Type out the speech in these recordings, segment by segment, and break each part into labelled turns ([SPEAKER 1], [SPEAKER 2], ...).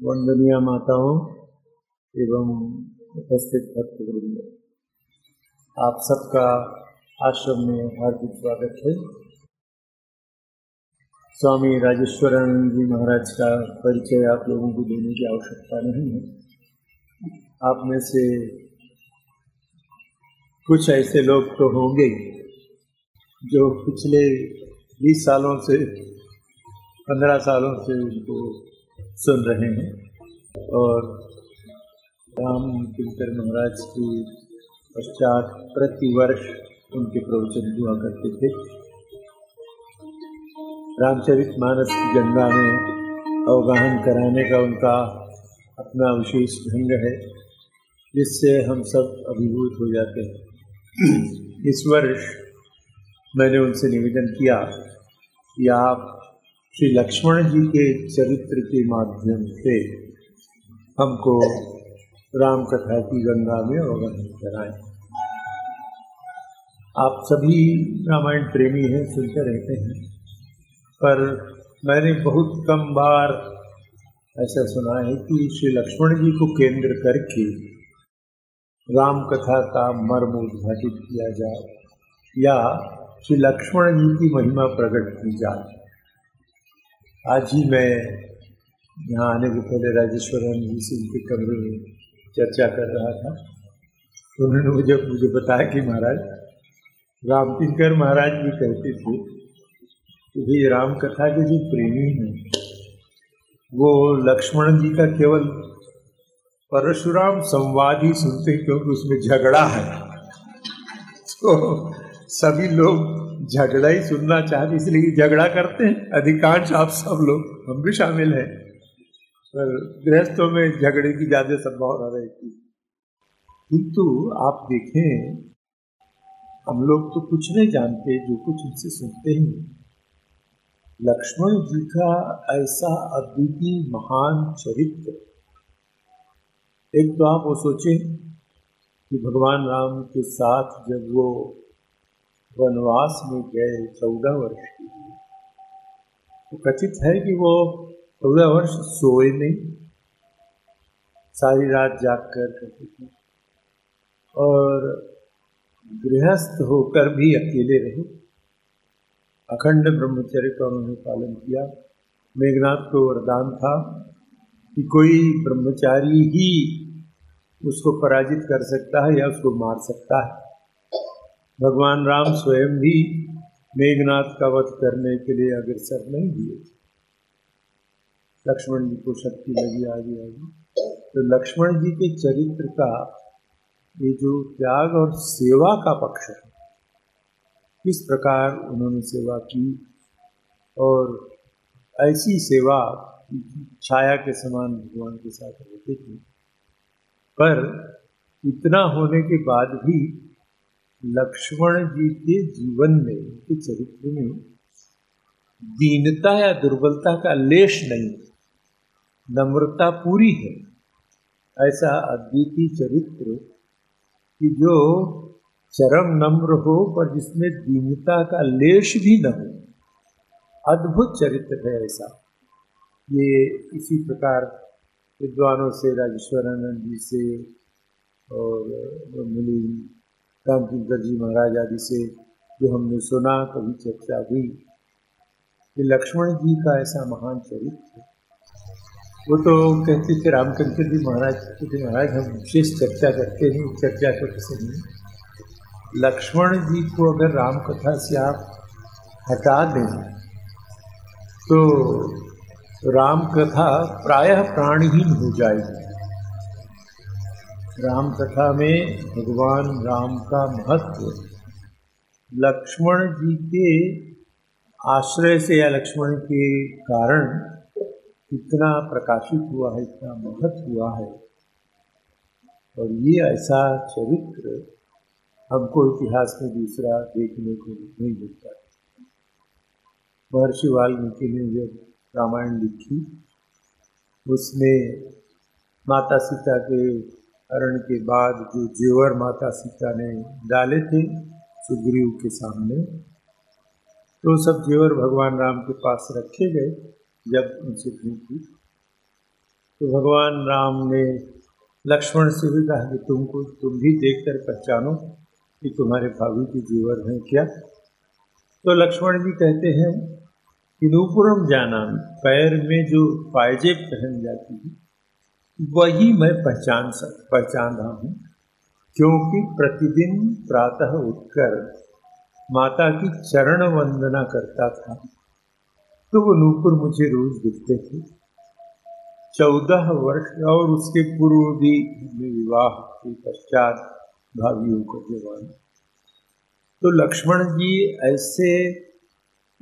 [SPEAKER 1] वंदनीय माताओं एवं उपस्थित भक्तवृंद, आप सबका आश्रम में हार्दिक स्वागत है। स्वामी राजेश्वरानंद जी महाराज का परिचय आप लोगों को देने की आवश्यकता नहीं है। आप में से कुछ ऐसे लोग तो होंगे जो पिछले 20 सालों से 15 सालों से उनको सुन रहे हैं। और राम किंकर महाराज की पश्चात प्रतिवर्ष उनके प्रवचन हुआ करते थे। रामचरित मानस की गंगा में अवगाहन कराने का उनका अपना विशेष ढंग है, जिससे हम सब अभिभूत हो जाते हैं। इस वर्ष मैंने उनसे निवेदन किया कि आप श्री लक्ष्मण जी के चरित्र के माध्यम से हमको राम कथा की गंगा में अवगत कराएँ। आप सभी रामायण प्रेमी हैं, सुनते रहते हैं, पर मैंने बहुत कम बार ऐसा सुना है कि श्री लक्ष्मण जी को केंद्र करके राम कथा का मर्म उद्घाटित किया जाए या श्री लक्ष्मण जी की महिमा प्रकट की जाए। आज ही मैं यहाँ आने के पहले राजेश्वरन जी से उनके कमरे में चर्चा कर रहा था। तो उन्होंने मुझे मुझे बताया कि महाराज राम किंकर महाराज भी कहते थे कि भाई राम कथा के जो प्रेमी हैं, वो लक्ष्मण जी का केवल परशुराम संवाद ही सुनते क्योंकि उसमें झगड़ा है। तो सभी लोग झगड़ा ही सुनना चाहते, इसलिए झगड़ा करते हैं। अधिकांश आप सब लोग, हम भी शामिल हैं। पर गृहस्थों में झगड़े की ज़्यादा संभावना रहती किंतु आप देखें, हम लोग तो कुछ नहीं जानते, जो कुछ उनसे सुनते ही। लक्ष्मण जी का ऐसा अद्वितीय, महान चरित्र। एक तो आप वो सोचें कि भगवान राम के साथ जब वो वनवास में गए चौदह वर्ष के। तो कथित है कि वो चौदह वर्ष सोए नहीं, सारी रात जाग कर करते थे और गृहस्थ होकर भी अकेले रहे। अखंड ब्रह्मचर्य का उन्होंने पालन किया। मेघनाथ को वरदान था कि कोई ब्रह्मचारी ही उसको पराजित कर सकता है या उसको मार सकता है। भगवान राम स्वयं भी मेघनाथ का वध करने के लिए अग्रसर नहीं दिए लक्ष्मण जी को शक्ति लगी आगे आगे। तो लक्ष्मण जी के चरित्र का, ये जो त्याग और सेवा का पक्ष है, किस प्रकार उन्होंने सेवा की और ऐसी सेवा छाया के समान भगवान के साथ रहते थे। पर इतना होने के बाद भी लक्ष्मण जी के जीवन में उनके चरित्र में, दीनता या दुर्बलता का लेश नहीं नम्रता पूरी है। ऐसा अद्वितीय चरित्र कि जो चरम नम्र हो, पर जिसमें दीनता का लेश भी न हो। अद्भुत चरित्र है ऐसा। ये इसी प्रकार विद्वानों से, राजेश्वरानंद जी से और रामचंद्र जी महाराज आदि से जो हमने सुना, कभी चर्चा हुई कि लक्ष्मण जी का ऐसा महान चरित्र वो तो कहते थे, रामचंद्र जी महाराज थे महाराज, हम विशेष चर्चा करते हैं चर्चा को किसे नहीं लक्ष्मण जी को अगर राम कथा से आप हटा दें तो राम कथा प्रायः प्राणहीन हो जाएगी। राम कथा में भगवान राम का महत्व। लक्ष्मण जी के आश्रय से या लक्ष्मण के कारण कितना प्रकाशित हुआ है, इतना महत्व हुआ है। और ये ऐसा चरित्र हमको इतिहास में दूसरा देखने को नहीं मिलता। महर्षि वाल्मीकि ने जब रामायण लिखी, उसमें माता सीता के हरण के बाद जो जेवर माता सीता ने डाले थे सुग्रीव के सामने तो सब जेवर भगवान राम के पास रखे गए जब उनसे भेंट हुई। तो भगवान राम ने लक्ष्मण से भी कहा कि तुमको, तुम भी देखकर पहचानो कि तुम्हारे भाभी के जेवर हैं क्या। तो लक्ष्मण जी कहते हैं कि नूपुरम जाना पैर में जो पायजेब पहन जाती है वही मैं पहचान सक पहचान रहा हूँ। क्योंकि प्रतिदिन प्रातः उठकर माता की चरण वंदना करता था तो वो नूपुर मुझे रोज दिखते थे। चौदह वर्ष और उसके पूर्व भी विवाह के पश्चात भावियों को जवान। तो लक्ष्मण जी ऐसे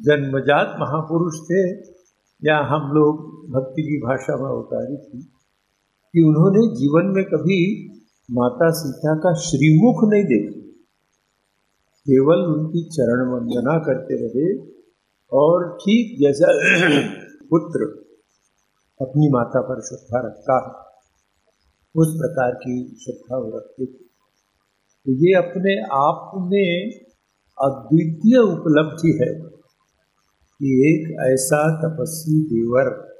[SPEAKER 1] जन्मजात महापुरुष थे, या हम लोग भक्ति की भाषा में अवतारी थी। कि उन्होंने जीवन में कभी माता सीता का श्रीमुख नहीं देखा। केवल उनकी चरण वंदना करते रहे और ठीक जैसा पुत्र अपनी माता पर श्रद्धा रखता है, उस प्रकार की श्रद्धा वो रखते थे। तो ये अपने आप में अद्वितीय उपलब्धि है कि एक ऐसा तपस्वी देवर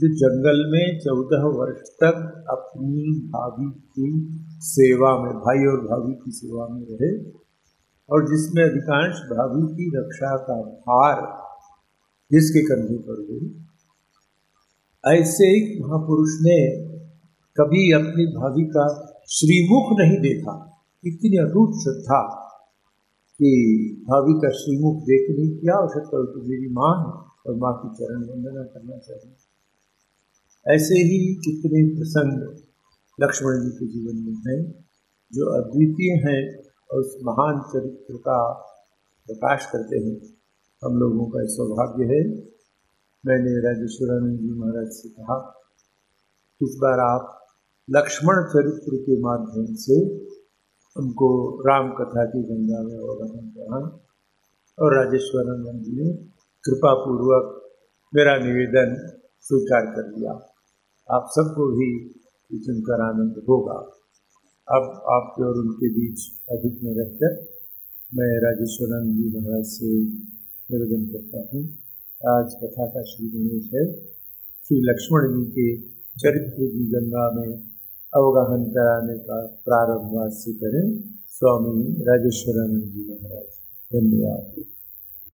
[SPEAKER 1] जो जंगल में चौदह वर्ष तक अपनी भाभी की सेवा में, भाई और भाभी की सेवा में रहे और जिसमें अधिकांश भाभी की रक्षा का भार जिसके कंधे पर हुई ऐसे एक महापुरुष ने कभी अपनी भाभी का श्रीमुख नहीं देखा। इतनी अटूट श्रद्धा कि भाभी का श्रीमुख देखने की आवश्यकता हो तो मेरी माँ और माँ की चरण वंदना करना चाहिए ऐसे ही कितने प्रसंग लक्ष्मण जी के जीवन में हैं, जो अद्वितीय हैं और उस महान चरित्र का प्रकाश करते हैं। हम लोगों का सौभाग्य है। मैंने राजेश्वरानंद जी महाराज से कहा, इस बार आप लक्ष्मण चरित्र के माध्यम से उनको राम कथा की गंगा में और अवगमन करा और राजेश्वरानंद जी ने कृपा पूर्वक मेरा निवेदन स्वीकार कर लिया। आप सबको भी सुनकर आनंद होगा। अब आपके और उनके बीच अधिक में रहकर मैं राजेश्वरानंद जी महाराज से निवेदन करता हूँ। आज कथा का श्री गणेश है। श्री लक्ष्मण जी के चरित्र की गंगा में अवगाहन कराने का प्रारंभ आज से करें। स्वामी राजेश्वरानंद जी महाराज, धन्यवाद।